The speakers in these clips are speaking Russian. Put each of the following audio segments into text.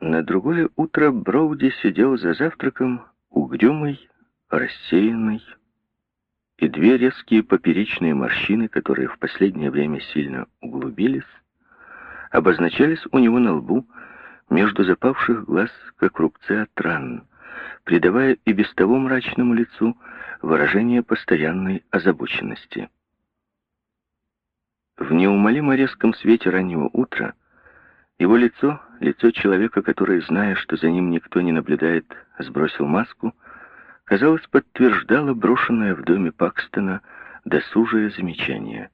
На другое утро Броуди сидел за завтраком, угрюмый, рассеянный, и две резкие поперечные морщины, которые в последнее время сильно углубились, обозначались у него на лбу между запавших глаз, как рубцы от ран, придавая и без того мрачному лицу выражение постоянной озабоченности. В неумолимо резком свете раннего утра его лицо, лицо человека, который, зная, что за ним никто не наблюдает, сбросил маску, казалось, подтверждало брошенное в доме Пакстона досужее замечание.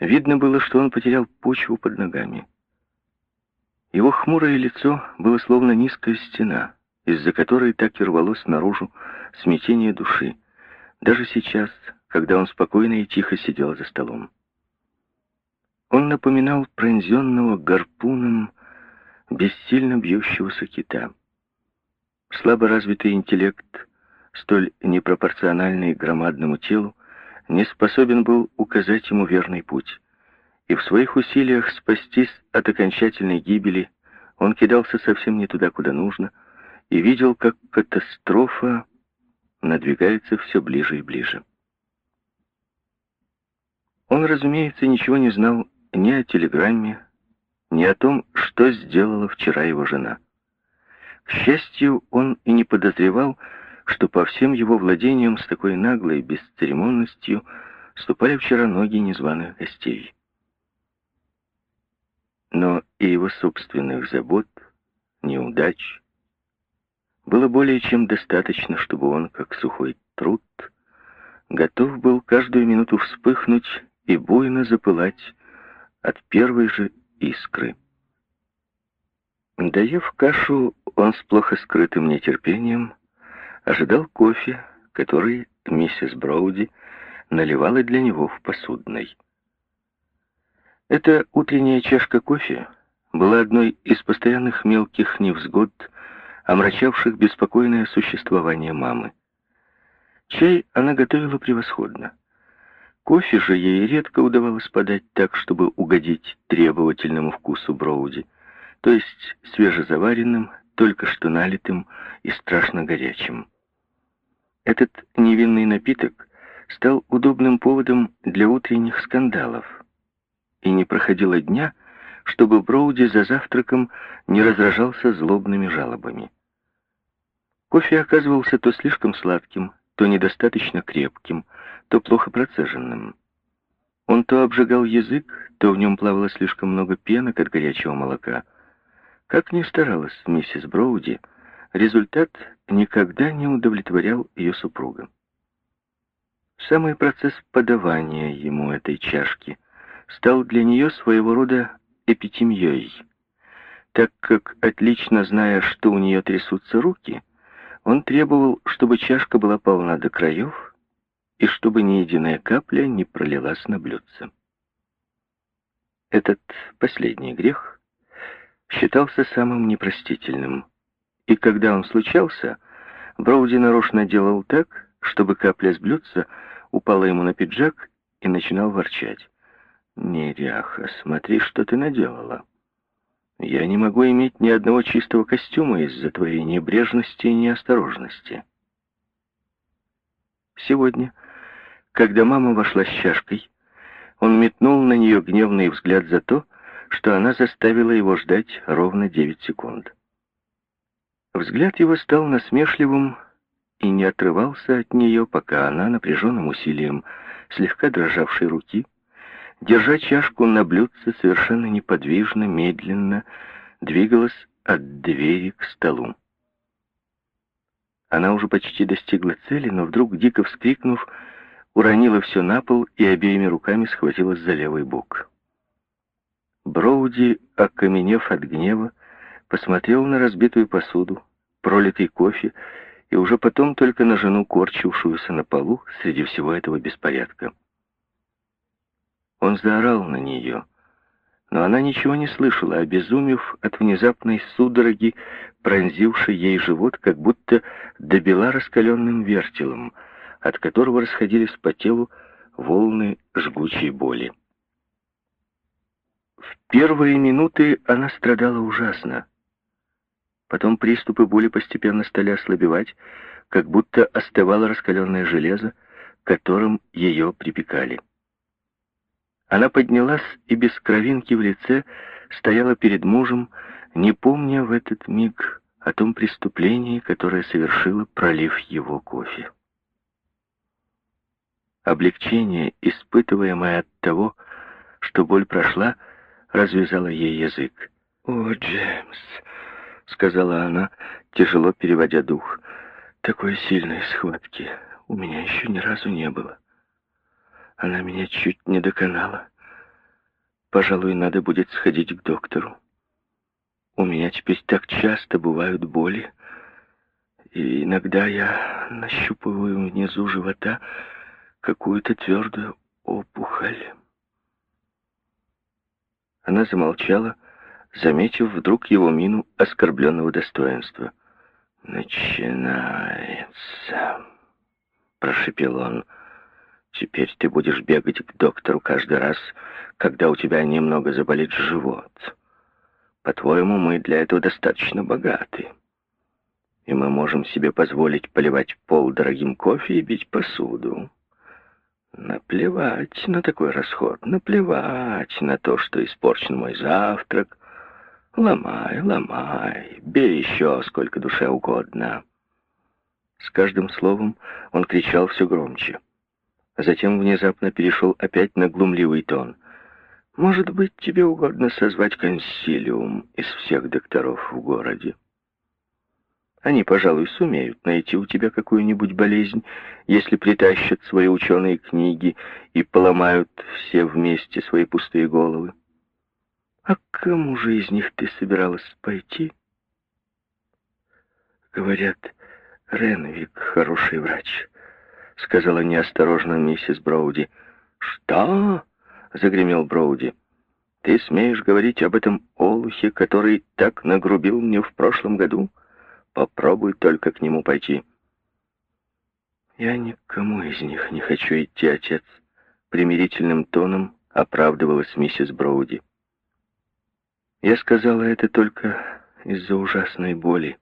Видно было, что он потерял почву под ногами. Его хмурое лицо было словно низкая стена, из-за которой так и рвалось наружу смятение души, даже сейчас, когда он спокойно и тихо сидел за столом. Он напоминал пронзенного гарпуном бессильно бьющегося кита. Слабо развитый интеллект, столь непропорциональный громадному телу, не способен был указать ему верный путь. И в своих усилиях спастись от окончательной гибели он кидался совсем не туда, куда нужно, и видел, как катастрофа надвигается все ближе и ближе. Он, разумеется, ничего не знал ни о телеграмме, ни о том, что сделала вчера его жена. К счастью, он и не подозревал, что по всем его владениям с такой наглой бесцеремонностью ступали вчера ноги незваных гостей. Но и его собственных забот, неудач, было более чем достаточно, чтобы он, как сухой труд, готов был каждую минуту вспыхнуть и буйно запылать от первой же искры. Доев кашу, он с плохо скрытым нетерпением ожидал кофе, который миссис Броуди наливала для него в посудной. Эта утренняя чашка кофе была одной из постоянных мелких невзгод, омрачавших беспокойное существование мамы. Чай она готовила превосходно. Кофе же ей редко удавалось подать так, чтобы угодить требовательному вкусу Броуди, то есть свежезаваренным, только что налитым и страшно горячим. Этот невинный напиток стал удобным поводом для утренних скандалов, и не проходило дня, чтобы Броуди за завтраком не разражался злобными жалобами. Кофе оказывался то слишком сладким, то недостаточно крепким, то плохо процеженным. Он то обжигал язык, то в нем плавало слишком много пенок от горячего молока. Как ни старалась миссис Броуди, результат никогда не удовлетворял ее супруга. Самый процесс подавания ему этой чашки стал для нее своего рода эпитемьей, так как, отлично зная, что у нее трясутся руки, он требовал, чтобы чашка была полна до краев и чтобы ни единая капля не пролилась на блюдце. Этот последний грех считался самым непростительным, и когда он случался, Броуди нарочно делал так, чтобы капля с блюдца упала ему на пиджак и начинал ворчать. «Неряха, смотри, что ты наделала!» Я не могу иметь ни одного чистого костюма из-за твоей небрежности и неосторожности. Сегодня, когда мама вошла с чашкой, он метнул на нее гневный взгляд за то, что она заставила его ждать ровно девять секунд. Взгляд его стал насмешливым и не отрывался от нее, пока она напряженным усилием слегка дрожавшей руки держа чашку на блюдце, совершенно неподвижно, медленно двигалась от двери к столу. Она уже почти достигла цели, но вдруг, дико вскрикнув, уронила все на пол и обеими руками схватилась за левый бок. Броуди, окаменев от гнева, посмотрел на разбитую посуду, пролитый кофе, и уже потом только на жену, корчившуюся на полу среди всего этого беспорядка. Он заорал на нее, но она ничего не слышала, обезумев от внезапной судороги, пронзившей ей живот, как будто добила раскаленным вертелом, от которого расходились по телу волны жгучей боли. В первые минуты она страдала ужасно, Потом приступы боли постепенно стали ослабевать, как будто остывало раскаленное железо, которым ее припекали. Она поднялась и без кровинки в лице стояла перед мужем, не помня в этот миг о том преступлении, которое совершила, пролив его кофе. Облегчение, испытываемое от того, что боль прошла, развязало ей язык. «О, Джеймс!» — сказала она, тяжело переводя дух. «Такой сильной схватки у меня еще ни разу не было. Она меня чуть не доконала. Пожалуй, надо будет сходить к доктору. У меня теперь так часто бывают боли, и иногда я нащупываю внизу живота какую-то твердую опухоль. Она замолчала, заметив вдруг его мину оскорбленного достоинства. «Начинается», — прошепел он. «Теперь ты будешь бегать к доктору каждый раз, когда у тебя немного заболит живот. По-твоему, мы для этого достаточно богаты, и мы можем себе позволить поливать пол дорогим кофе и бить посуду». Наплевать на такой расход, наплевать на то, что испорчен мой завтрак. Ломай, ломай, бей еще сколько душе угодно. С каждым словом он кричал все громче. Затем внезапно перешел опять на глумливый тон. «Может быть, тебе угодно созвать консилиум из всех докторов в городе?» Они, пожалуй, сумеют найти у тебя какую-нибудь болезнь, если притащат свои ученые книги и поломают все вместе свои пустые головы. А к кому же из них ты собиралась пойти? Говорят, Ренвик хороший врач, сказала неосторожно миссис Броуди. Что? загремел Броуди. Ты смеешь говорить об этом олухе, который так нагрубил мне в прошлом году? — Попробуй только к нему пойти. Я никому из них не хочу идти, отец. Примирительным тоном оправдывалась миссис Броуди. Я сказала это только из-за ужасной боли,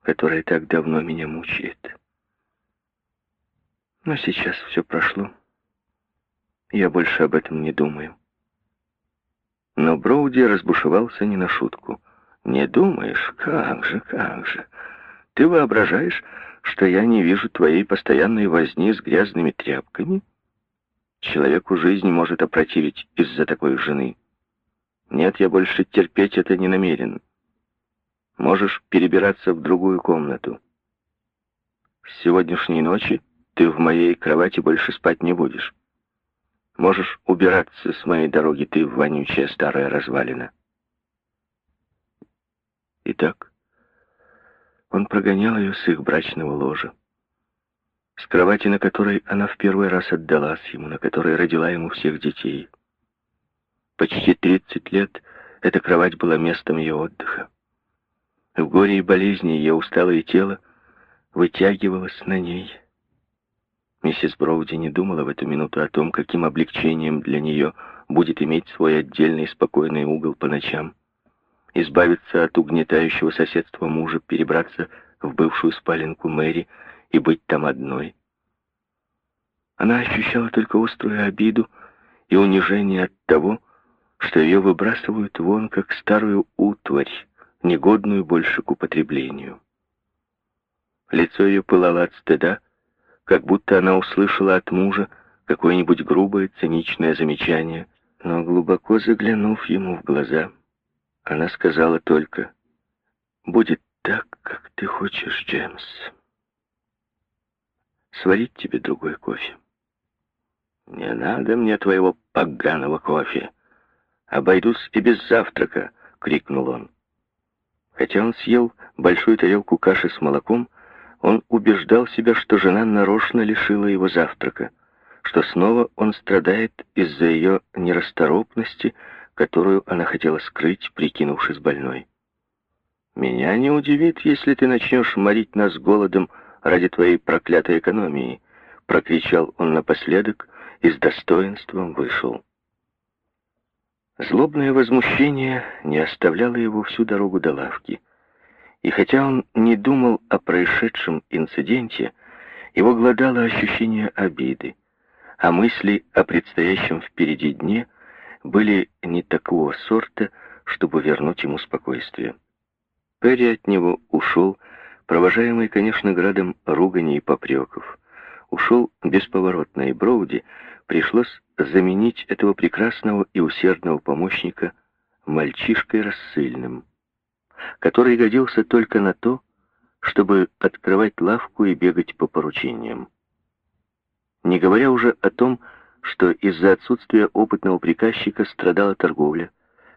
которая так давно меня мучает. Но сейчас все прошло. Я больше об этом не думаю. Но Броуди разбушевался не на шутку. «Не думаешь? Как же, как же! Ты воображаешь, что я не вижу твоей постоянной возни с грязными тряпками? Человеку жизнь может опротивить из-за такой жены. Нет, я больше терпеть это не намерен. Можешь перебираться в другую комнату. С сегодняшней ночи ты в моей кровати больше спать не будешь. Можешь убираться с моей дороги, ты вонючая старая развалина. Итак, он прогонял ее с их брачного ложа. С кровати, на которой она в первый раз отдалась ему, на которой родила ему всех детей. Почти 30 лет эта кровать была местом ее отдыха. В горе и болезни ее усталое тело вытягивалось на ней. Миссис Броуди не думала в эту минуту о том, каким облегчением для нее будет иметь свой отдельный спокойный угол по ночам избавиться от угнетающего соседства мужа, перебраться в бывшую спаленку Мэри и быть там одной. Она ощущала только острую обиду и унижение от того, что ее выбрасывают вон, как старую утварь, негодную больше к употреблению. Лицо ее пылало от стыда, как будто она услышала от мужа какое-нибудь грубое циничное замечание, но глубоко заглянув ему в глаза, она сказала только, «Будет так, как ты хочешь, Джеймс. Сварить тебе другой кофе». «Не надо мне твоего поганого кофе. Обойдусь и без завтрака», — крикнул он. Хотя он съел большую тарелку каши с молоком, он убеждал себя, что жена нарочно лишила его завтрака, что снова он страдает из-за ее нерасторопности, которую она хотела скрыть, прикинувшись больной. «Меня не удивит, если ты начнешь морить нас голодом ради твоей проклятой экономии», прокричал он напоследок и с достоинством вышел. Злобное возмущение не оставляло его всю дорогу до лавки, И хотя он не думал о происшедшем инциденте, его глодало ощущение обиды, а мысли о предстоящем впереди дне были не такого сорта, чтобы вернуть ему спокойствие. Перри от него ушел, провожаемый, конечно, градом ругани и попреков. Ушел бесповоротно, и Броуди пришлось заменить этого прекрасного и усердного помощника мальчишкой рассыльным, который годился только на то, чтобы открывать лавку и бегать по поручениям. Не говоря уже о том, что из-за отсутствия опытного приказчика страдала торговля,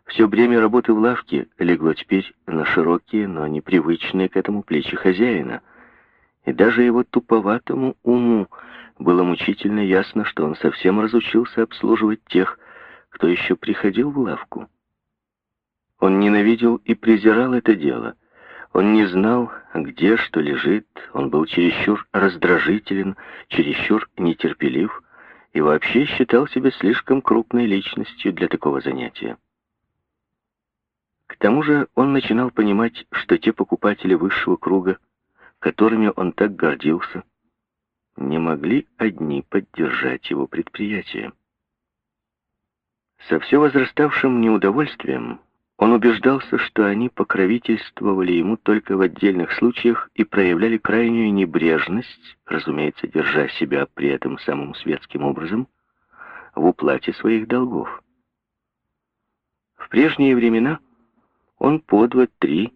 все бремя работы в лавке легло теперь на широкие, но непривычные к этому плечи хозяина, и даже его туповатому уму было мучительно ясно, что он совсем разучился обслуживать тех, кто еще приходил в лавку. Он ненавидел и презирал это дело. Он не знал, где что лежит, он был чересчур раздражителен, чересчур нетерпелив и вообще считал себя слишком крупной личностью для такого занятия. К тому же он начинал понимать, что те покупатели высшего круга, которыми он так гордился, не могли одни поддержать его предприятие. Со все возраставшим неудовольствием он убеждался, что они покровительствовали ему только в отдельных случаях и проявляли крайнюю небрежность, разумеется, держа себя при этом самым светским образом, в уплате своих долгов. В прежние времена он по два, три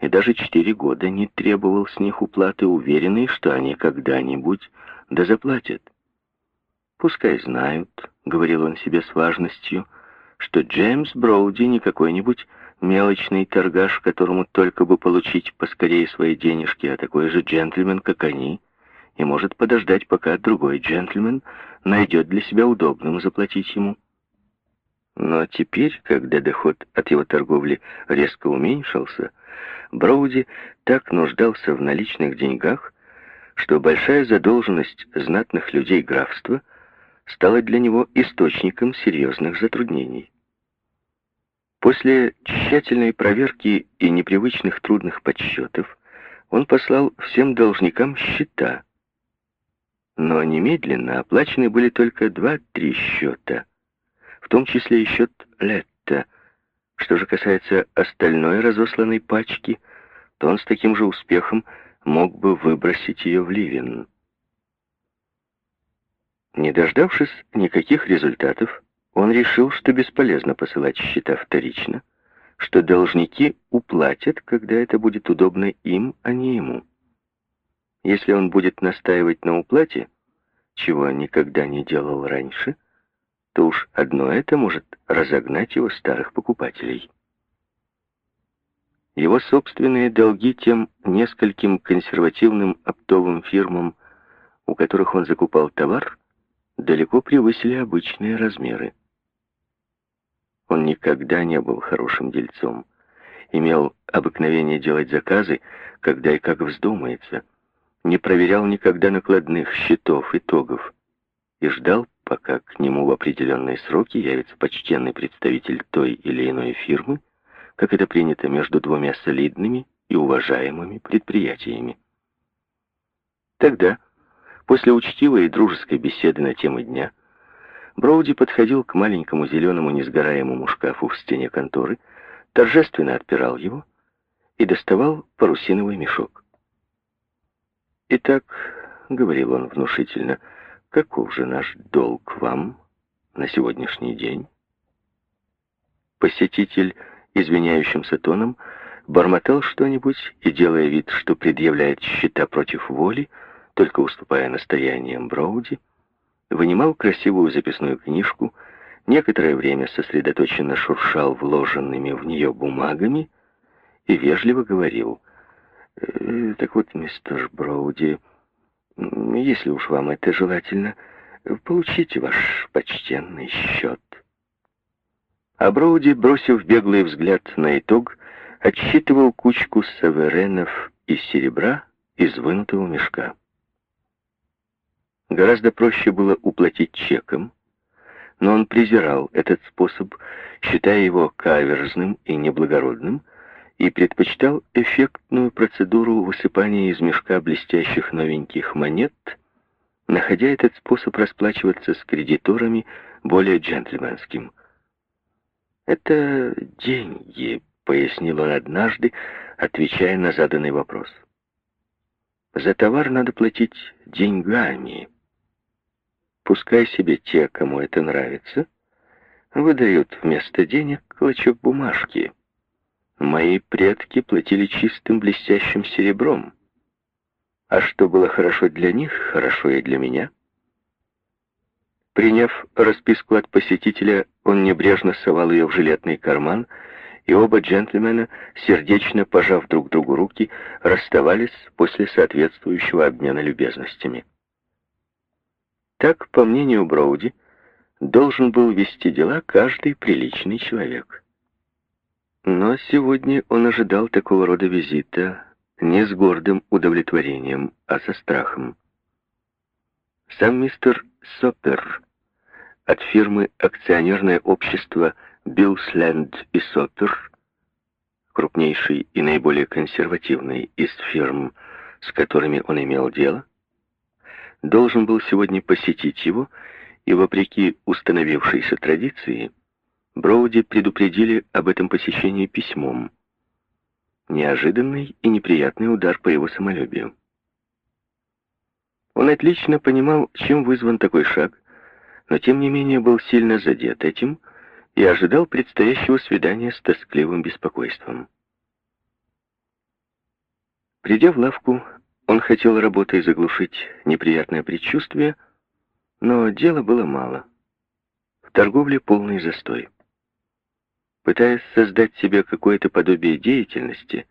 и даже четыре года не требовал с них уплаты, уверенный, что они когда-нибудь да заплатят. «Пускай знают», — говорил он себе с важностью, что Джеймс Броуди не какой-нибудь мелочный торгаш, которому только бы получить поскорее свои денежки, а такой же джентльмен, как они, и может подождать, пока другой джентльмен найдет для себя удобным заплатить ему. Но теперь, когда доход от его торговли резко уменьшился, Броуди так нуждался в наличных деньгах, что большая задолженность знатных людей графства стала для него источником серьезных затруднений. После тщательной проверки и непривычных трудных подсчетов он послал всем должникам счета, но немедленно оплачены были только два-три счета — в том числе и счет Летта. Что же касается остальной разосланной пачки, то он с таким же успехом мог бы выбросить ее в Ливен. Не дождавшись никаких результатов, он решил, что бесполезно посылать счета вторично, что должники уплатят, когда это будет удобно им, а не ему. Если он будет настаивать на уплате, чего никогда не делал раньше, то уж одно это может разогнать его старых покупателей. Его собственные долги тем нескольким консервативным оптовым фирмам, у которых он закупал товар, далеко превысили обычные размеры. Он никогда не был хорошим дельцом, имел обыкновение делать заказы, когда и как вздумается, не проверял никогда накладных счетов, итогов и ждал, пока к нему в определенные сроки явится почтенный представитель той или иной фирмы, как это принято между двумя солидными и уважаемыми предприятиями. Тогда, после учтивой и дружеской беседы на тему дня, Броуди подходил к маленькому зеленому несгораемому шкафу в стене конторы, торжественно отпирал его и доставал парусиновый мешок. «Итак», — говорил он внушительно, — Каков же наш долг вам на сегодняшний день? Посетитель, извиняющимся тоном, бормотал что-нибудь и, делая вид, что предъявляет счета против воли, только уступая настояниям Броуди, вынимал красивую записную книжку, некоторое время сосредоточенно шуршал вложенными в нее бумагами и вежливо говорил, «Э, «Так вот, мистер Броуди, если уж вам это желательно, получите ваш почтенный счет. А Броуди, бросив беглый взгляд на итог, отсчитывал кучку саверенов из серебра из вынутого мешка. Гораздо проще было уплатить чеком, но он презирал этот способ, считая его каверзным и неблагородным, и предпочитал эффектную процедуру высыпания из мешка блестящих новеньких монет, находя этот способ расплачиваться с кредиторами более джентльменским. «Это деньги», — пояснил он однажды, отвечая на заданный вопрос. «За товар надо платить деньгами. Пускай себе те, кому это нравится, выдают вместо денег клочок бумажки». Мои предки платили чистым блестящим серебром. А что было хорошо для них, хорошо и для меня. Приняв расписку от посетителя, он небрежно совал ее в жилетный карман, и оба джентльмена, сердечно пожав друг другу руки, расставались после соответствующего обмена любезностями. Так, по мнению Броуди, должен был вести дела каждый приличный человек. Но сегодня он ожидал такого рода визита не с гордым удовлетворением, а со страхом. Сам мистер Соппер от фирмы «Акционерное общество Биллсленд и Соппер», крупнейшей и наиболее консервативной из фирм, с которыми он имел дело, должен был сегодня посетить его, и, вопреки установившейся традиции, Броуди предупредили об этом посещении письмом. Неожиданный и неприятный удар по его самолюбию. Он отлично понимал, чем вызван такой шаг, но тем не менее был сильно задет этим и ожидал предстоящего свидания с тоскливым беспокойством. Придя в лавку, он хотел работой заглушить неприятное предчувствие, но дела было мало. В торговле полный застой. Пытаясь создать себе какое-то подобие деятельности,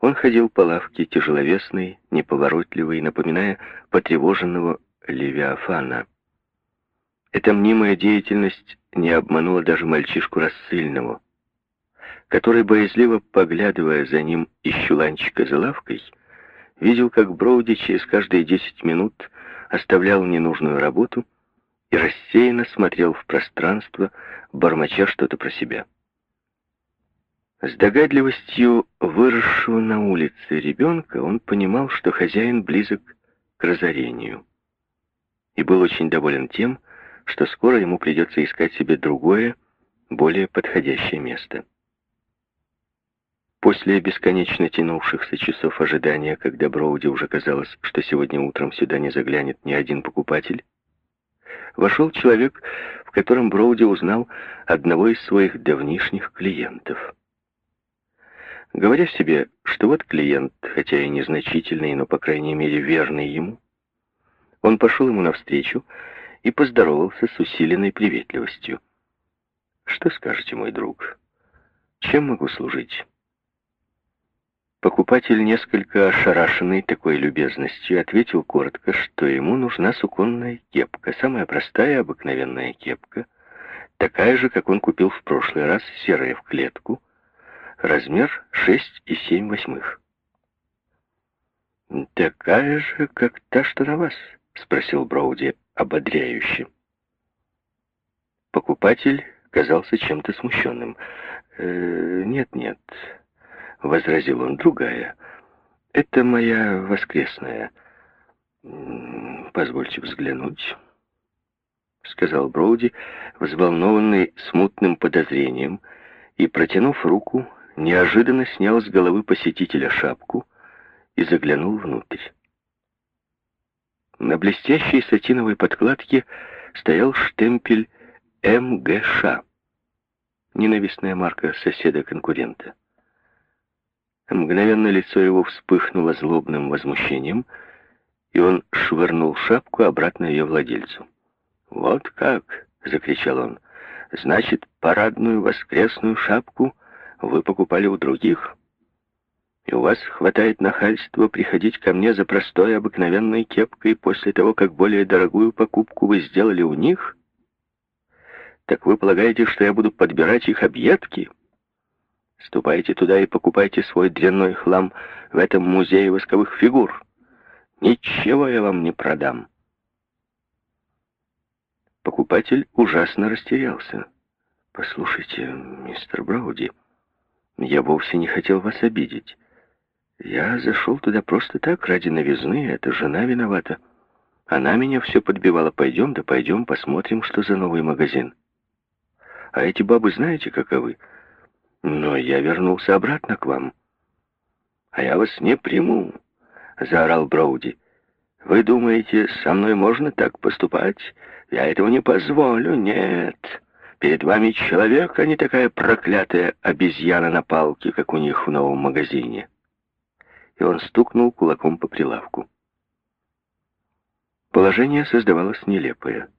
он ходил по лавке тяжеловесный, неповоротливый, напоминая потревоженного Левиафана. Эта мнимая деятельность не обманула даже мальчишку рассыльного, который, боязливо поглядывая за ним из чуланчика за лавкой, видел, как Броуди через каждые десять минут оставлял ненужную работу и рассеянно смотрел в пространство, бормоча что-то про себя. С догадливостью выросшего на улице ребенка он понимал, что хозяин близок к разорению. И был очень доволен тем, что скоро ему придется искать себе другое, более подходящее место. После бесконечно тянувшихся часов ожидания, когда Броуди уже казалось, что сегодня утром сюда не заглянет ни один покупатель, вошел человек, в котором Броуди узнал одного из своих давнишних клиентов. Говоря себе, что вот клиент, хотя и незначительный, но, по крайней мере, верный ему, он пошел ему навстречу и поздоровался с усиленной приветливостью. «Что скажете, мой друг? Чем могу служить?» Покупатель, несколько ошарашенный такой любезностью, ответил коротко, что ему нужна суконная кепка, самая простая, обыкновенная кепка, такая же, как он купил в прошлый раз, серая в клетку, размер 6,7 восьмых. «Такая же, как та, что на вас?» — спросил Броуди ободряюще. Покупатель казался чем-то смущенным. «Э, «Нет-нет», — возразил он, — «другая. Это моя воскресная. Позвольте взглянуть», — сказал Броуди, взволнованный смутным подозрением, и, протянув руку, неожиданно снял с головы посетителя шапку и заглянул внутрь. На блестящей сатиновой подкладке стоял штемпель МГШ, ненавистная марка соседа-конкурента. Мгновенно лицо его вспыхнуло злобным возмущением, и он швырнул шапку обратно ее владельцу. «Вот как!» — закричал он. «Значит, парадную воскресную шапку — вы покупали у других, и у вас хватает нахальства приходить ко мне за простой обыкновенной кепкой после того, как более дорогую покупку вы сделали у них? Так вы полагаете, что я буду подбирать их объедки? Ступайте туда и покупайте свой дрянной хлам в этом музее восковых фигур. Ничего я вам не продам. Покупатель ужасно растерялся. «Послушайте, мистер Брауди», Я вовсе не хотел вас обидеть. Я зашел туда просто так, ради новизны, это жена виновата. Она меня все подбивала, пойдем, да пойдем, посмотрим, что за новый магазин. А эти бабы знаете, каковы? Но я вернулся обратно к вам. А я вас не приму, заорал Броуди. Вы думаете, со мной можно так поступать? Я этого не позволю, нет. Перед вами человек, а не такая проклятая обезьяна на палке, как у них в новом магазине. И он стукнул кулаком по прилавку. Положение создавалось нелепое.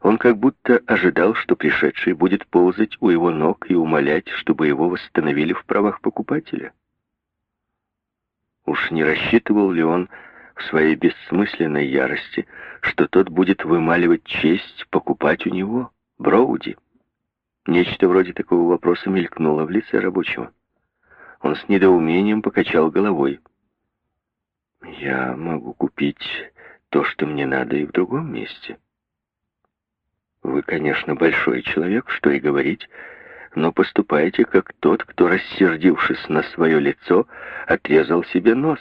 Он как будто ожидал, что пришедший будет ползать у его ног и умолять, чтобы его восстановили в правах покупателя. Уж не рассчитывал ли он в своей бессмысленной ярости, что тот будет вымаливать честь покупать у него, Броуди? Нечто вроде такого вопроса мелькнуло в лице рабочего. Он с недоумением покачал головой. «Я могу купить то, что мне надо, и в другом месте». Вы, конечно, большой человек, что и говорить, но поступаете как тот, кто, рассердившись на свое лицо, отрезал себе нос.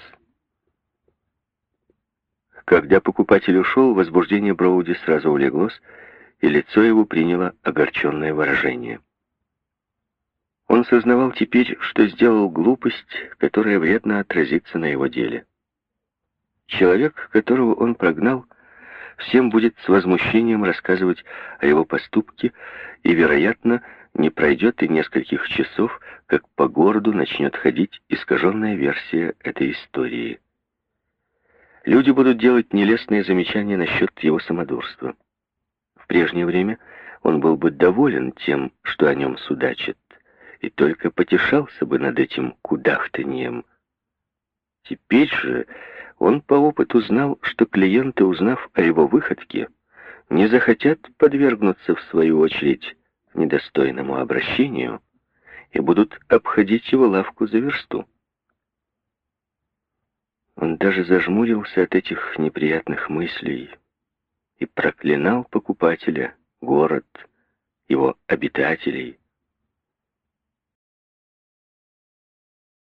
Когда покупатель ушел, возбуждение Броуди сразу улеглось, и лицо его приняло огорченное выражение. Он сознавал теперь, что сделал глупость, которая вредно отразится на его деле. Человек, которого он прогнал, — всем будет с возмущением рассказывать о его поступке, и, вероятно, не пройдет и нескольких часов, как по городу начнет ходить искаженная версия этой истории. Люди будут делать нелестные замечания насчет его самодурства. В прежнее время он был бы доволен тем, что о нем судачат, и только потешался бы над этим кудахтаньем. Теперь же он по опыту знал, что клиенты, узнав о его выходке, не захотят подвергнуться, в свою очередь, недостойному обращению и будут обходить его лавку за версту. Он даже зажмурился от этих неприятных мыслей и проклинал покупателя, город, его обитателей,